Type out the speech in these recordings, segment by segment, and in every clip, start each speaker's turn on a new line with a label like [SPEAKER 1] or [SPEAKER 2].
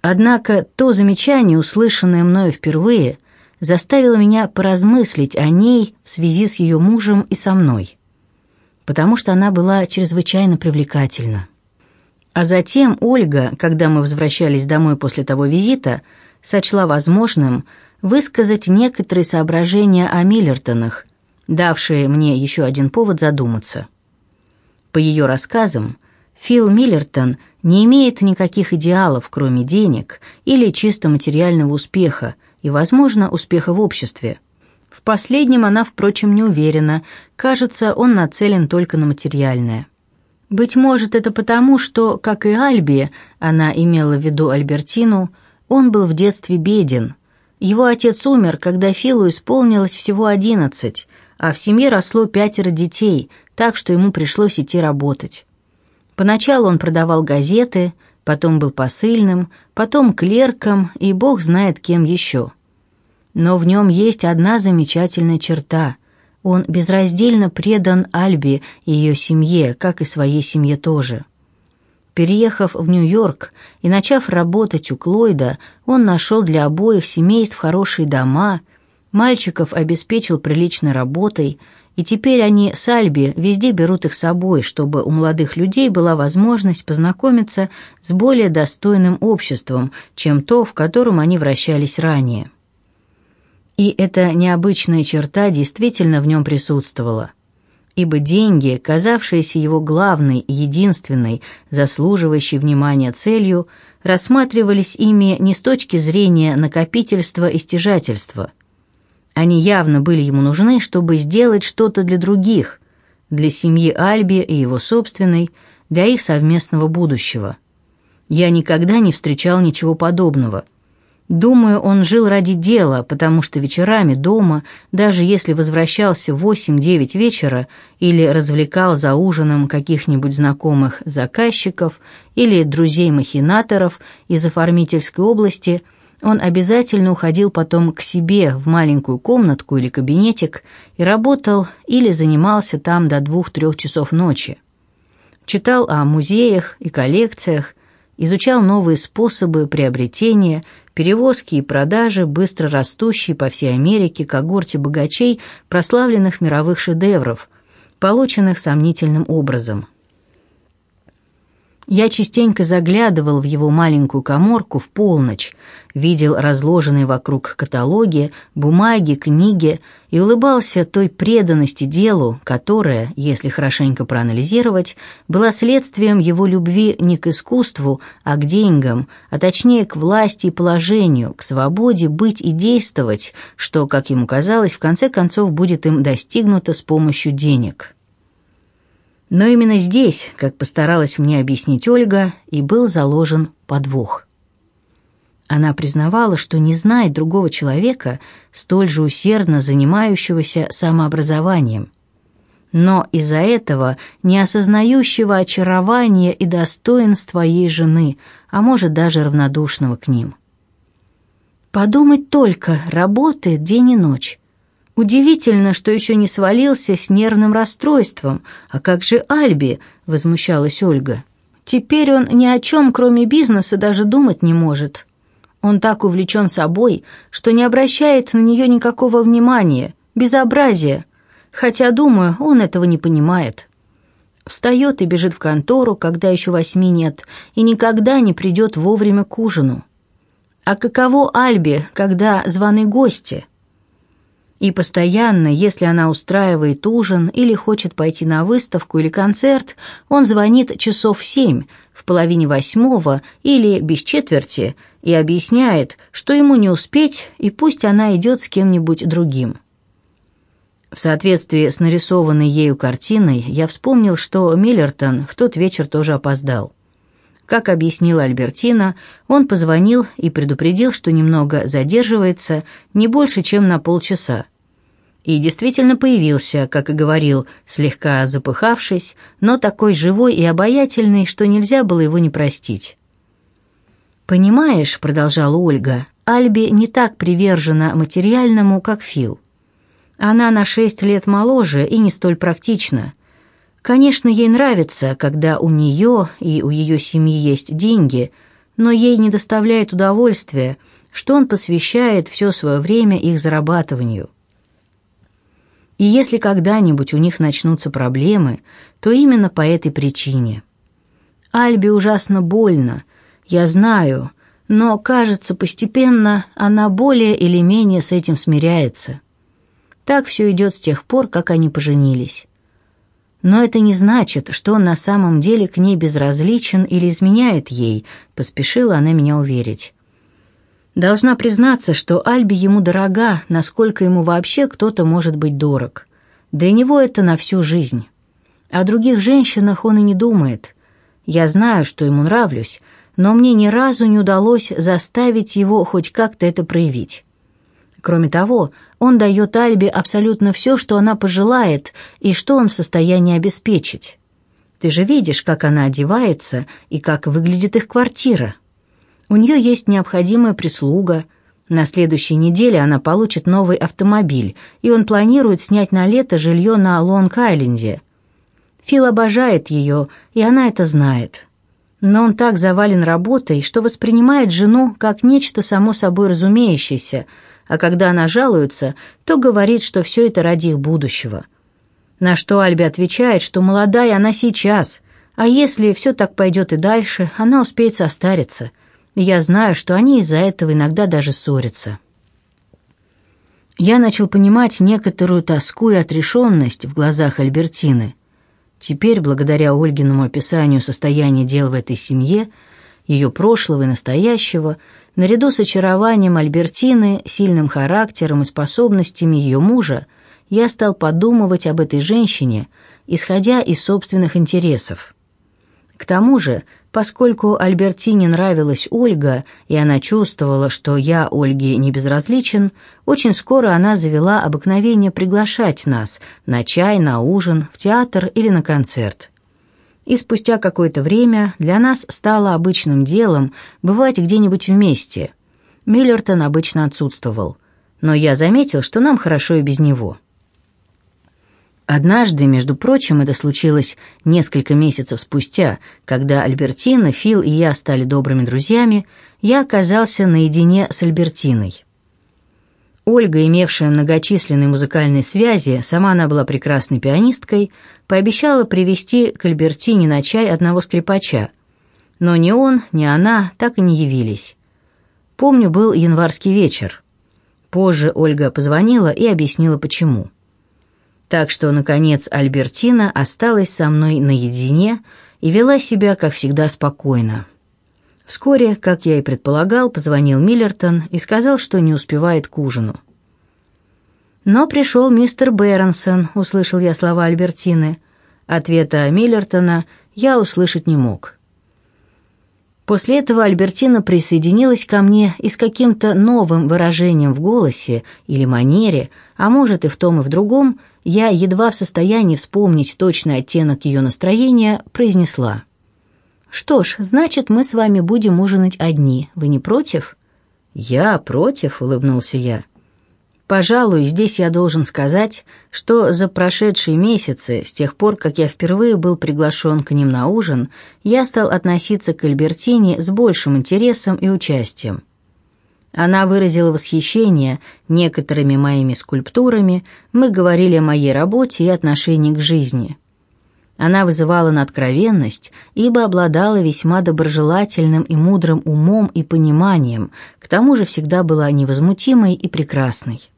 [SPEAKER 1] Однако то замечание, услышанное мною впервые, заставило меня поразмыслить о ней в связи с ее мужем и со мной, потому что она была чрезвычайно привлекательна. А затем Ольга, когда мы возвращались домой после того визита, сочла возможным высказать некоторые соображения о Миллертонах, давшие мне еще один повод задуматься. По ее рассказам, Фил Миллертон не имеет никаких идеалов, кроме денег или чисто материального успеха и, возможно, успеха в обществе. В последнем она, впрочем, не уверена. Кажется, он нацелен только на материальное. Быть может, это потому, что, как и Альби, она имела в виду Альбертину, он был в детстве беден. Его отец умер, когда Филу исполнилось всего одиннадцать, а в семье росло пятеро детей, так что ему пришлось идти работать. Поначалу он продавал газеты, потом был посыльным, потом клерком и бог знает кем еще. Но в нем есть одна замечательная черта. Он безраздельно предан Альбе и ее семье, как и своей семье тоже. Переехав в Нью-Йорк и начав работать у Клойда, он нашел для обоих семейств хорошие дома, мальчиков обеспечил приличной работой – и теперь они с Альби везде берут их с собой, чтобы у молодых людей была возможность познакомиться с более достойным обществом, чем то, в котором они вращались ранее. И эта необычная черта действительно в нем присутствовала. Ибо деньги, казавшиеся его главной единственной, заслуживающей внимания целью, рассматривались ими не с точки зрения накопительства и стяжательства – они явно были ему нужны, чтобы сделать что-то для других, для семьи Альби и его собственной, для их совместного будущего. Я никогда не встречал ничего подобного. Думаю, он жил ради дела, потому что вечерами дома, даже если возвращался в 8-9 вечера или развлекал за ужином каких-нибудь знакомых заказчиков или друзей-махинаторов из оформительской области – он обязательно уходил потом к себе в маленькую комнатку или кабинетик и работал или занимался там до двух-трех часов ночи. Читал о музеях и коллекциях, изучал новые способы приобретения, перевозки и продажи быстро растущей по всей Америке когорте богачей прославленных мировых шедевров, полученных сомнительным образом – я частенько заглядывал в его маленькую коморку в полночь, видел разложенные вокруг каталоги, бумаги, книги и улыбался той преданности делу, которая, если хорошенько проанализировать, была следствием его любви не к искусству, а к деньгам, а точнее к власти и положению, к свободе быть и действовать, что, как ему казалось, в конце концов будет им достигнуто с помощью денег. Но именно здесь, как постаралась мне объяснить Ольга, и был заложен подвох. Она признавала, что не знает другого человека, столь же усердно занимающегося самообразованием, но из-за этого не осознающего очарования и достоинства ей жены, а может даже равнодушного к ним. Подумать только, работает день и ночь, Удивительно, что еще не свалился с нервным расстройством. А как же Альби? возмущалась Ольга. Теперь он ни о чем, кроме бизнеса, даже думать не может. Он так увлечен собой, что не обращает на нее никакого внимания. Безобразие. Хотя, думаю, он этого не понимает. Встает и бежит в контору, когда еще восьми нет, и никогда не придет вовремя к ужину. А каково Альби, когда званы гости? И постоянно, если она устраивает ужин или хочет пойти на выставку или концерт, он звонит часов семь, в половине восьмого или без четверти и объясняет, что ему не успеть, и пусть она идет с кем-нибудь другим. В соответствии с нарисованной ею картиной, я вспомнил, что Миллертон в тот вечер тоже опоздал. Как объяснила Альбертина, он позвонил и предупредил, что немного задерживается, не больше, чем на полчаса. И действительно появился, как и говорил, слегка запыхавшись, но такой живой и обаятельный, что нельзя было его не простить. «Понимаешь», — продолжала Ольга, — «Альби не так привержена материальному, как Фил. Она на шесть лет моложе и не столь практична. Конечно, ей нравится, когда у нее и у ее семьи есть деньги, но ей не доставляет удовольствия, что он посвящает все свое время их зарабатыванию. И если когда-нибудь у них начнутся проблемы, то именно по этой причине. Альбе ужасно больно, я знаю, но, кажется, постепенно она более или менее с этим смиряется. Так все идет с тех пор, как они поженились. Но это не значит, что он на самом деле к ней безразличен или изменяет ей, поспешила она меня уверить. Должна признаться, что Альби ему дорога, насколько ему вообще кто-то может быть дорог. Для него это на всю жизнь. О других женщинах он и не думает. Я знаю, что ему нравлюсь, но мне ни разу не удалось заставить его хоть как-то это проявить. Кроме того, он дает Альбе абсолютно все, что она пожелает и что он в состоянии обеспечить. Ты же видишь, как она одевается и как выглядит их квартира. У нее есть необходимая прислуга. На следующей неделе она получит новый автомобиль, и он планирует снять на лето жилье на Лонг-Айленде. Фил обожает ее, и она это знает. Но он так завален работой, что воспринимает жену как нечто само собой разумеющееся – а когда она жалуется, то говорит, что все это ради их будущего. На что Альби отвечает, что молодая она сейчас, а если все так пойдет и дальше, она успеет состариться. Я знаю, что они из-за этого иногда даже ссорятся. Я начал понимать некоторую тоску и отрешенность в глазах Альбертины. Теперь, благодаря Ольгиному описанию состояния дел в этой семье, ее прошлого и настоящего, наряду с очарованием Альбертины, сильным характером и способностями ее мужа, я стал подумывать об этой женщине, исходя из собственных интересов. К тому же, поскольку Альбертине нравилась Ольга, и она чувствовала, что я Ольге не безразличен, очень скоро она завела обыкновение приглашать нас на чай, на ужин, в театр или на концерт и спустя какое-то время для нас стало обычным делом бывать где-нибудь вместе. Миллертон обычно отсутствовал, но я заметил, что нам хорошо и без него. Однажды, между прочим, это случилось несколько месяцев спустя, когда Альбертина, Фил и я стали добрыми друзьями, я оказался наедине с Альбертиной. Ольга, имевшая многочисленные музыкальные связи, сама она была прекрасной пианисткой, пообещала привести к Альбертине на чай одного скрипача. Но ни он, ни она так и не явились. Помню, был январский вечер. Позже Ольга позвонила и объяснила, почему. Так что, наконец, Альбертина осталась со мной наедине и вела себя, как всегда, спокойно. Вскоре, как я и предполагал, позвонил Миллертон и сказал, что не успевает к ужину. Но пришел мистер Бэронсон, услышал я слова Альбертины. Ответа Миллертона я услышать не мог. После этого Альбертина присоединилась ко мне и с каким-то новым выражением в голосе или манере, а может и в том и в другом, я, едва в состоянии вспомнить точный оттенок ее настроения, произнесла. «Что ж, значит, мы с вами будем ужинать одни. Вы не против?» «Я против», — улыбнулся я. «Пожалуй, здесь я должен сказать, что за прошедшие месяцы, с тех пор, как я впервые был приглашен к ним на ужин, я стал относиться к Альбертине с большим интересом и участием. Она выразила восхищение некоторыми моими скульптурами, мы говорили о моей работе и отношении к жизни». Она вызывала на откровенность, ибо обладала весьма доброжелательным и мудрым умом и пониманием, к тому же всегда была невозмутимой и прекрасной.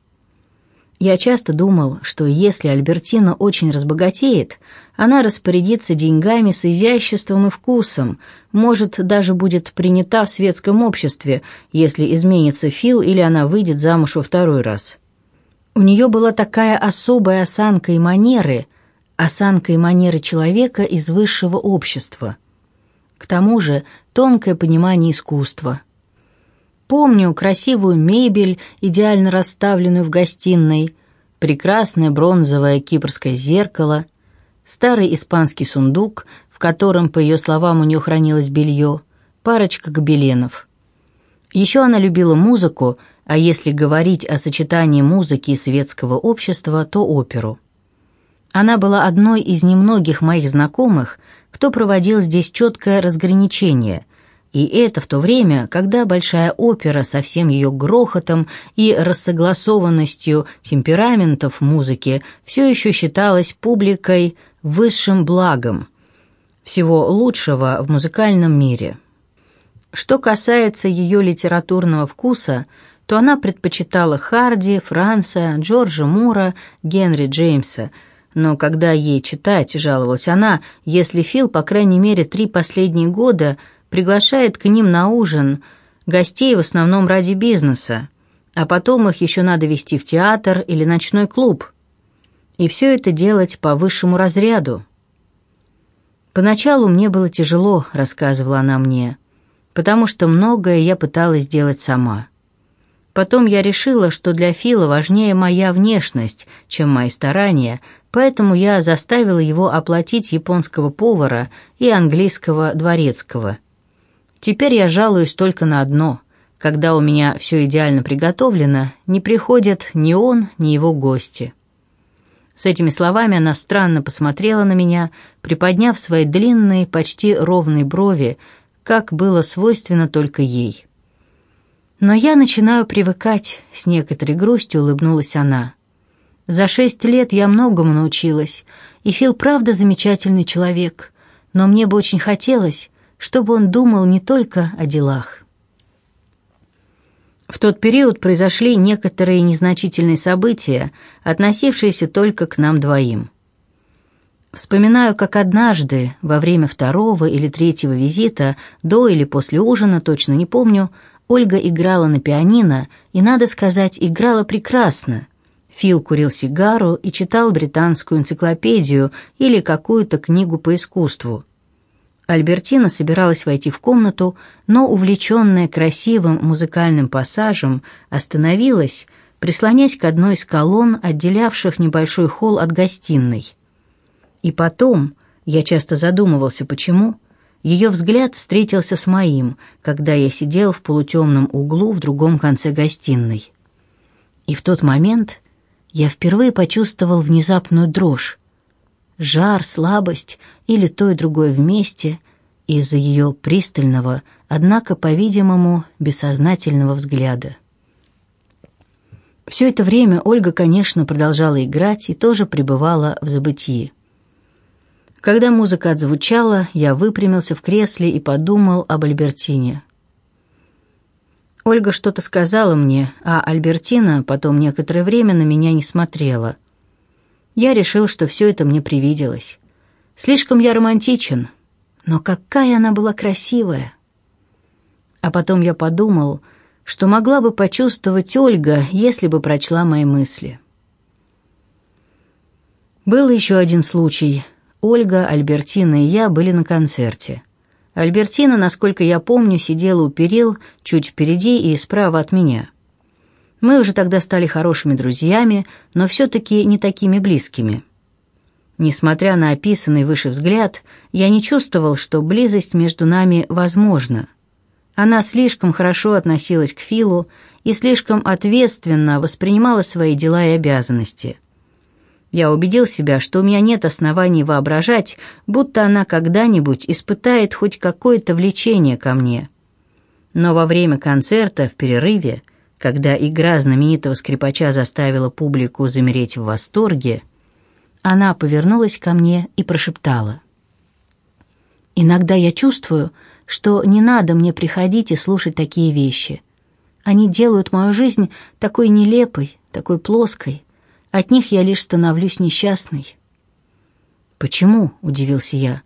[SPEAKER 1] Я часто думал, что если Альбертина очень разбогатеет, она распорядится деньгами с изяществом и вкусом, может, даже будет принята в светском обществе, если изменится Фил или она выйдет замуж во второй раз. У нее была такая особая осанка и манеры – осанка и манеры человека из высшего общества. К тому же тонкое понимание искусства. Помню красивую мебель, идеально расставленную в гостиной, прекрасное бронзовое кипрское зеркало, старый испанский сундук, в котором, по ее словам, у нее хранилось белье, парочка гобеленов. Еще она любила музыку, а если говорить о сочетании музыки и светского общества, то оперу. Она была одной из немногих моих знакомых, кто проводил здесь четкое разграничение И это в то время, когда большая опера со всем ее грохотом и рассогласованностью темпераментов музыки все еще считалась публикой высшим благом, всего лучшего в музыкальном мире. Что касается ее литературного вкуса, то она предпочитала Харди, Франца, Джорджа Мура, Генри Джеймса – но когда ей читать, жаловалась она, если Фил, по крайней мере, три последние года приглашает к ним на ужин гостей в основном ради бизнеса, а потом их еще надо вести в театр или ночной клуб. И все это делать по высшему разряду. «Поначалу мне было тяжело», — рассказывала она мне, «потому что многое я пыталась сделать сама». Потом я решила, что для Фила важнее моя внешность, чем мои старания, поэтому я заставила его оплатить японского повара и английского дворецкого. Теперь я жалуюсь только на одно. Когда у меня все идеально приготовлено, не приходят ни он, ни его гости. С этими словами она странно посмотрела на меня, приподняв свои длинные, почти ровные брови, как было свойственно только ей. «Но я начинаю привыкать», — с некоторой грустью улыбнулась она. За шесть лет я многому научилась, и Фил правда замечательный человек, но мне бы очень хотелось, чтобы он думал не только о делах. В тот период произошли некоторые незначительные события, относившиеся только к нам двоим. Вспоминаю, как однажды, во время второго или третьего визита, до или после ужина, точно не помню, Ольга играла на пианино, и, надо сказать, играла прекрасно, Фил курил сигару и читал британскую энциклопедию или какую-то книгу по искусству. Альбертина собиралась войти в комнату, но, увлеченная красивым музыкальным пассажем, остановилась, прислонясь к одной из колонн, отделявших небольшой холл от гостиной. И потом, я часто задумывался, почему, ее взгляд встретился с моим, когда я сидел в полутемном углу в другом конце гостиной. И в тот момент я впервые почувствовал внезапную дрожь. Жар, слабость или то и другое вместе из-за ее пристального, однако, по-видимому, бессознательного взгляда. Все это время Ольга, конечно, продолжала играть и тоже пребывала в забытии. Когда музыка отзвучала, я выпрямился в кресле и подумал об Альбертине. Ольга что-то сказала мне, а Альбертина потом некоторое время на меня не смотрела. Я решил, что все это мне привиделось. Слишком я романтичен, но какая она была красивая. А потом я подумал, что могла бы почувствовать Ольга, если бы прочла мои мысли. Был еще один случай. Ольга, Альбертина и я были на концерте. Альбертина, насколько я помню, сидела у перил чуть впереди и справа от меня. Мы уже тогда стали хорошими друзьями, но все-таки не такими близкими. Несмотря на описанный выше взгляд, я не чувствовал, что близость между нами возможна. Она слишком хорошо относилась к Филу и слишком ответственно воспринимала свои дела и обязанности – я убедил себя, что у меня нет оснований воображать, будто она когда-нибудь испытает хоть какое-то влечение ко мне. Но во время концерта, в перерыве, когда игра знаменитого скрипача заставила публику замереть в восторге, она повернулась ко мне и прошептала. «Иногда я чувствую, что не надо мне приходить и слушать такие вещи. Они делают мою жизнь такой нелепой, такой плоской, от них я лишь становлюсь несчастной. «Почему?» — удивился я.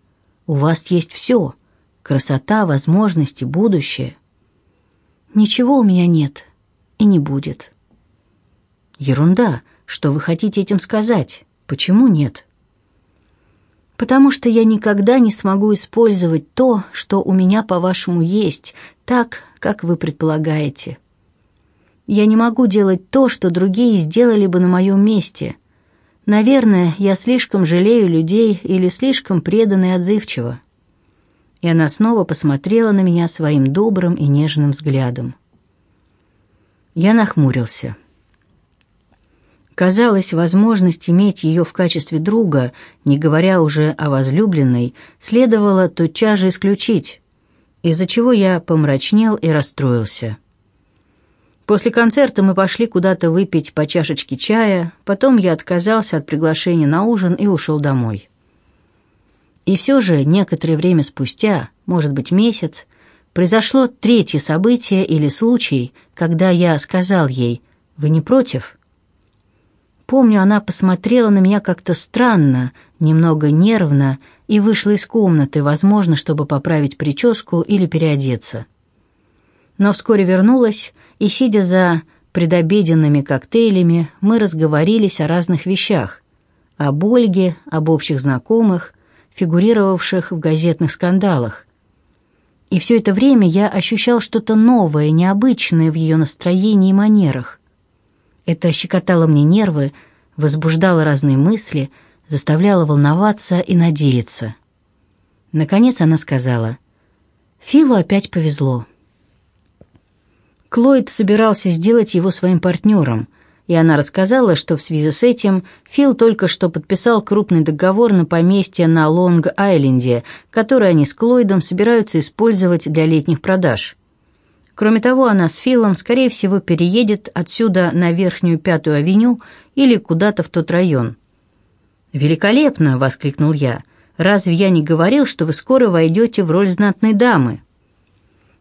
[SPEAKER 1] «У вас есть все. Красота, возможности, будущее». «Ничего у меня нет и не будет». «Ерунда. Что вы хотите этим сказать? Почему нет?» «Потому что я никогда не смогу использовать то, что у меня, по-вашему, есть, так, как вы предполагаете». Я не могу делать то, что другие сделали бы на моем месте. Наверное, я слишком жалею людей или слишком преданно и отзывчиво. И она снова посмотрела на меня своим добрым и нежным взглядом. Я нахмурился. Казалось, возможность иметь ее в качестве друга, не говоря уже о возлюбленной, следовало тотчас же исключить. из-за чего я помрачнел и расстроился. После концерта мы пошли куда-то выпить по чашечке чая, потом я отказался от приглашения на ужин и ушел домой. И все же некоторое время спустя, может быть месяц, произошло третье событие или случай, когда я сказал ей «Вы не против?» Помню, она посмотрела на меня как-то странно, немного нервно и вышла из комнаты, возможно, чтобы поправить прическу или переодеться. Но вскоре вернулась, и, сидя за предобеденными коктейлями, мы разговорились о разных вещах, об Ольге, об общих знакомых, фигурировавших в газетных скандалах. И все это время я ощущал что-то новое, необычное в ее настроении и манерах. Это щекотало мне нервы, возбуждало разные мысли, заставляло волноваться и надеяться. Наконец она сказала, «Филу опять повезло». Клойд собирался сделать его своим партнером, и она рассказала, что в связи с этим Фил только что подписал крупный договор на поместье на Лонг-Айленде, который они с Клойдом собираются использовать для летних продаж. Кроме того, она с Филом, скорее всего, переедет отсюда на Верхнюю Пятую Авеню или куда-то в тот район. «Великолепно!» — воскликнул я. «Разве я не говорил, что вы скоро войдете в роль знатной дамы?»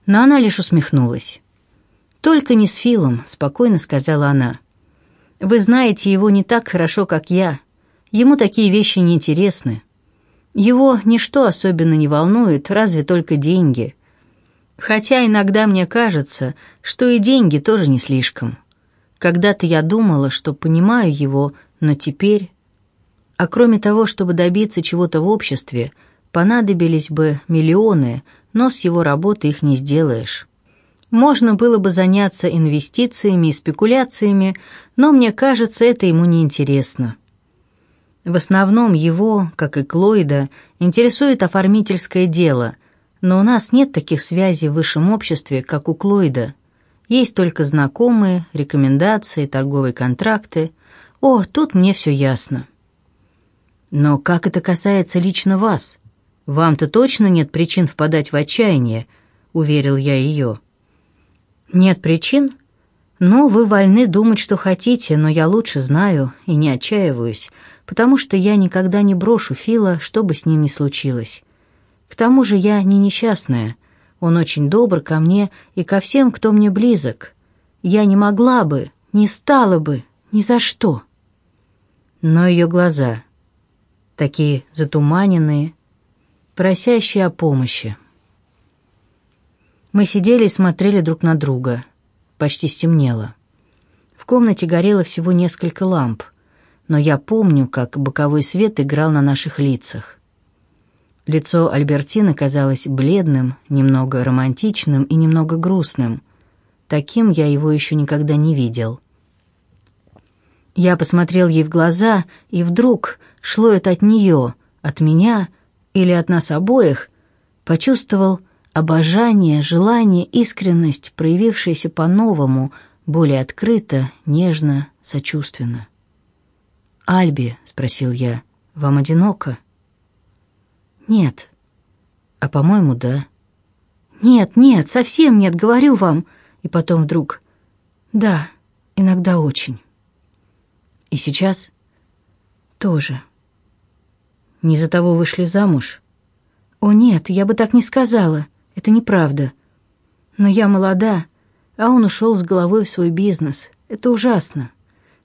[SPEAKER 1] Но она лишь усмехнулась. «Только не с Филом», — спокойно сказала она. «Вы знаете его не так хорошо, как я. Ему такие вещи не интересны. Его ничто особенно не волнует, разве только деньги. Хотя иногда мне кажется, что и деньги тоже не слишком. Когда-то я думала, что понимаю его, но теперь... А кроме того, чтобы добиться чего-то в обществе, понадобились бы миллионы, но с его работы их не сделаешь». Можно было бы заняться инвестициями и спекуляциями, но мне кажется, это ему не интересно. В основном его, как и Клойда, интересует оформительское дело, но у нас нет таких связей в высшем обществе, как у Клойда. Есть только знакомые, рекомендации, торговые контракты. О, тут мне все ясно. Но как это касается лично вас? Вам-то точно нет причин впадать в отчаяние, уверил я ее. Нет причин? Ну, вы вольны думать, что хотите, но я лучше знаю и не отчаиваюсь, потому что я никогда не брошу Фила, что бы с ним ни случилось. К тому же я не несчастная. Он очень добр ко мне и ко всем, кто мне близок. Я не могла бы, не стала бы, ни за что. Но ее глаза, такие затуманенные, просящие о помощи. Мы сидели и смотрели друг на друга. Почти стемнело. В комнате горело всего несколько ламп, но я помню, как боковой свет играл на наших лицах. Лицо Альбертины казалось бледным, немного романтичным и немного грустным. Таким я его еще никогда не видел. Я посмотрел ей в глаза, и вдруг, шло это от нее, от меня или от нас обоих, почувствовал, Обожание, желание, искренность, проявившиеся по-новому, более открыто, нежно, сочувственно. «Альби», — спросил я, — «вам одиноко?» «Нет». «А, по-моему, да». «Нет, нет, совсем нет, говорю вам». И потом вдруг «Да, иногда очень». «И сейчас?» «Тоже». «Не за того вышли замуж?» «О, нет, я бы так не сказала. Это неправда. Но я молода, а он ушел с головой в свой бизнес. Это ужасно.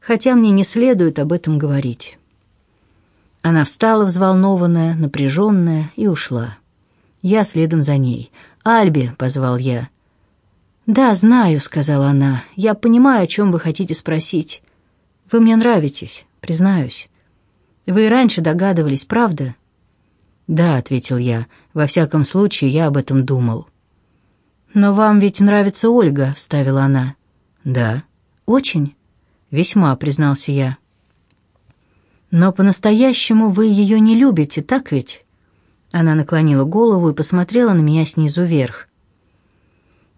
[SPEAKER 1] Хотя мне не следует об этом говорить. Она встала взволнованная, напряженная и ушла. Я следом за ней. «Альби», — позвал я. «Да, знаю», — сказала она. «Я понимаю, о чем вы хотите спросить. Вы мне нравитесь, признаюсь. Вы и раньше догадывались, правда?» «Да», — ответил я, — «во всяком случае, я об этом думал». «Но вам ведь нравится Ольга», — вставила она. «Да». «Очень?» «Весьма», — признался я. «Но по-настоящему вы ее не любите, так ведь?» Она наклонила голову и посмотрела на меня снизу вверх.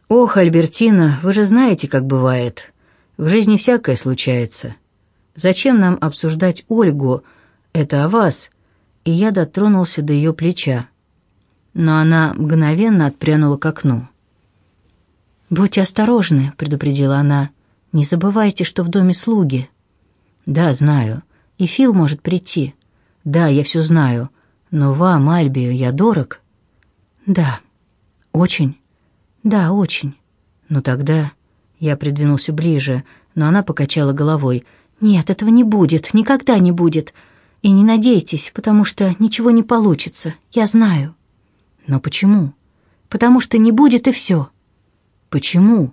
[SPEAKER 1] «Ох, Альбертина, вы же знаете, как бывает. В жизни всякое случается. Зачем нам обсуждать Ольгу? Это о вас, и я дотронулся до ее плеча. но она мгновенно отпрянула к окну. «Будьте осторожны», — предупредила она. «Не забывайте, что в доме слуги». «Да, знаю. И Фил может прийти. Да, я все знаю. Но вам, Альбию, я дорог?» «Да. Очень. Да, очень. Ну тогда...» Я придвинулся ближе, но она покачала головой. «Нет, этого не будет, никогда не будет. И не надейтесь, потому что ничего не получится, я знаю». «Но почему?» «Потому что не будет и все». «Почему?»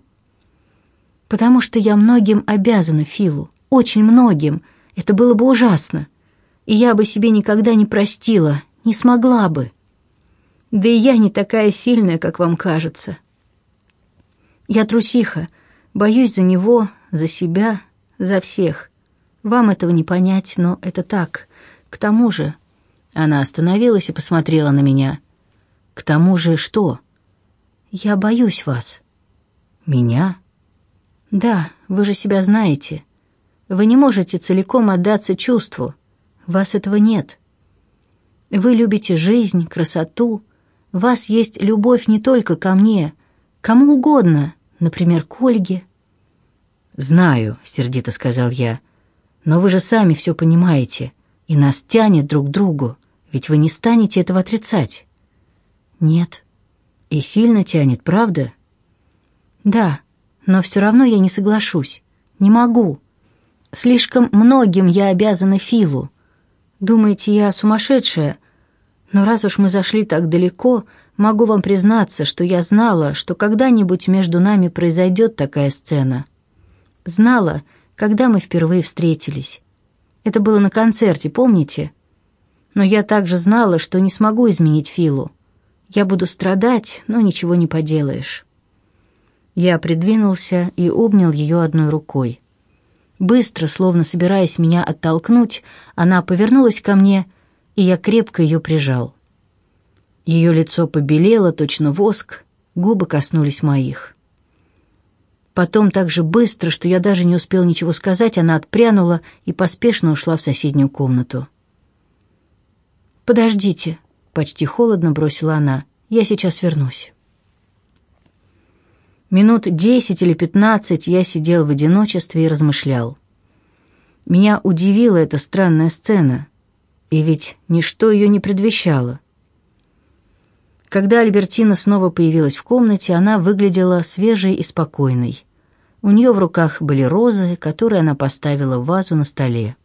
[SPEAKER 1] «Потому что я многим обязана Филу, очень многим. Это было бы ужасно. И я бы себе никогда не простила, не смогла бы. Да и я не такая сильная, как вам кажется. Я трусиха, боюсь за него, за себя, за всех. Вам этого не понять, но это так. К тому же...» Она остановилась и посмотрела на меня. «К тому же что?» «Я боюсь вас». «Меня?» «Да, вы же себя знаете. Вы не можете целиком отдаться чувству. Вас этого нет. Вы любите жизнь, красоту. Вас есть любовь не только ко мне, кому угодно, например, к Ольге». «Знаю», — сердито сказал я, — «но вы же сами все понимаете, и нас тянет друг к другу, ведь вы не станете этого отрицать». «Нет». «И сильно тянет, правда?» «Да, но все равно я не соглашусь. Не могу. Слишком многим я обязана Филу. Думаете, я сумасшедшая? Но раз уж мы зашли так далеко, могу вам признаться, что я знала, что когда-нибудь между нами произойдет такая сцена. Знала, когда мы впервые встретились. Это было на концерте, помните? Но я также знала, что не смогу изменить Филу. Я буду страдать, но ничего не поделаешь. Я придвинулся и обнял ее одной рукой. Быстро, словно собираясь меня оттолкнуть, она повернулась ко мне, и я крепко ее прижал. Ее лицо побелело, точно воск, губы коснулись моих. Потом так же быстро, что я даже не успел ничего сказать, она отпрянула и поспешно ушла в соседнюю комнату. «Подождите», — почти холодно бросила она, — «я сейчас вернусь». Минут десять или пятнадцать я сидел в одиночестве и размышлял. Меня удивила эта странная сцена, и ведь ничто ее не предвещало. Когда Альбертина снова появилась в комнате, она выглядела свежей и спокойной. У нее в руках были розы, которые она поставила в вазу на столе.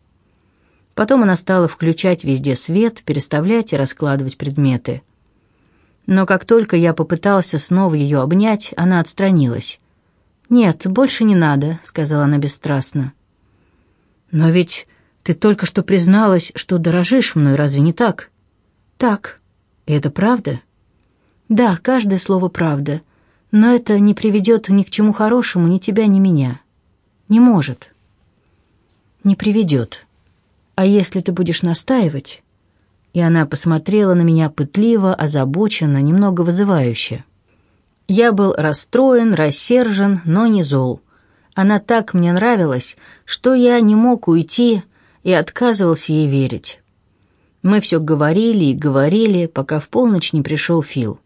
[SPEAKER 1] Потом она стала включать везде свет, переставлять и раскладывать предметы – но как только я попытался снова ее обнять, она отстранилась. «Нет, больше не надо», — сказала она бесстрастно. «Но ведь ты только что призналась, что дорожишь мной, разве не так?» «Так. Это правда?» «Да, каждое слово правда. Но это не приведет ни к чему хорошему ни тебя, ни меня. Не может». «Не приведет. А если ты будешь настаивать, и она посмотрела на меня пытливо, озабоченно, немного вызывающе. Я был расстроен, рассержен, но не зол. Она так мне нравилась, что я не мог уйти и отказывался ей верить. Мы все говорили и говорили, пока в полночь не пришел Фил.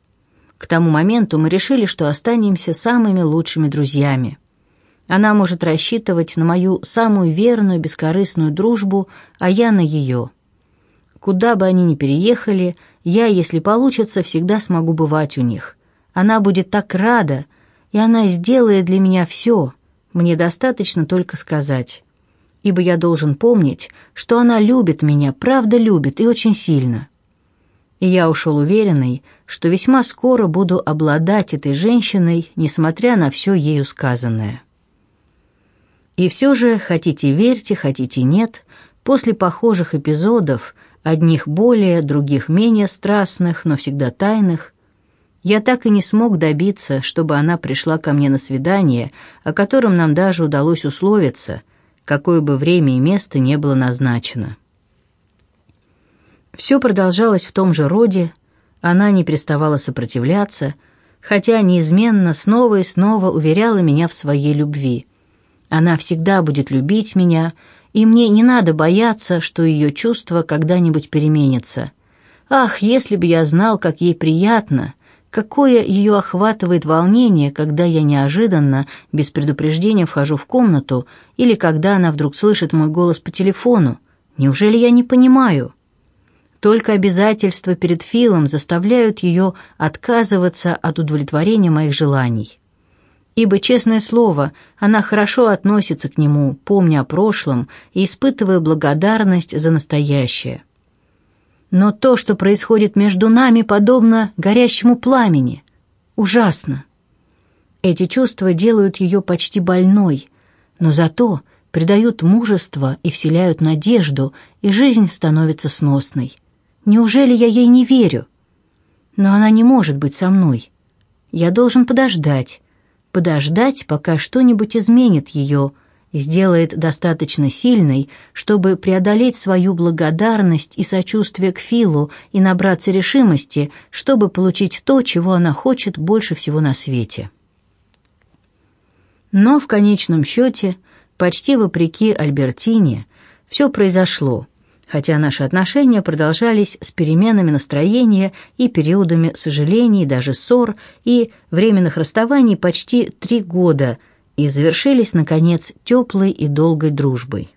[SPEAKER 1] К тому моменту мы решили, что останемся самыми лучшими друзьями. Она может рассчитывать на мою самую верную, бескорыстную дружбу, а я на ее. Куда бы они ни переехали, я, если получится, всегда смогу бывать у них. Она будет так рада, и она сделает для меня все. Мне достаточно только сказать. Ибо я должен помнить, что она любит меня, правда любит и очень сильно. И я ушел уверенный, что весьма скоро буду обладать этой женщиной, несмотря на все ею сказанное. И все же, хотите верьте, хотите нет, после похожих эпизодов – одних более, других менее страстных, но всегда тайных, я так и не смог добиться, чтобы она пришла ко мне на свидание, о котором нам даже удалось условиться, какое бы время и место не было назначено. Все продолжалось в том же роде, она не переставала сопротивляться, хотя неизменно снова и снова уверяла меня в своей любви. Она всегда будет любить меня, и мне не надо бояться, что ее чувства когда-нибудь переменятся. Ах, если бы я знал, как ей приятно, какое ее охватывает волнение, когда я неожиданно, без предупреждения вхожу в комнату, или когда она вдруг слышит мой голос по телефону. Неужели я не понимаю? Только обязательства перед Филом заставляют ее отказываться от удовлетворения моих желаний. Ибо, честное слово, она хорошо относится к нему, помня о прошлом и испытывая благодарность за настоящее. Но то, что происходит между нами, подобно горящему пламени. Ужасно. Эти чувства делают ее почти больной, но зато придают мужество и вселяют надежду, и жизнь становится сносной. Неужели я ей не верю? Но она не может быть со мной. Я должен подождать, подождать, пока что-нибудь изменит ее сделает достаточно сильной, чтобы преодолеть свою благодарность и сочувствие к Филу и набраться решимости, чтобы получить то, чего она хочет больше всего на свете. Но в конечном счете, почти вопреки Альбертине, все произошло – хотя наши отношения продолжались с переменами настроения и периодами сожалений, даже ссор и временных расставаний почти три года и завершились, наконец, теплой и долгой дружбой.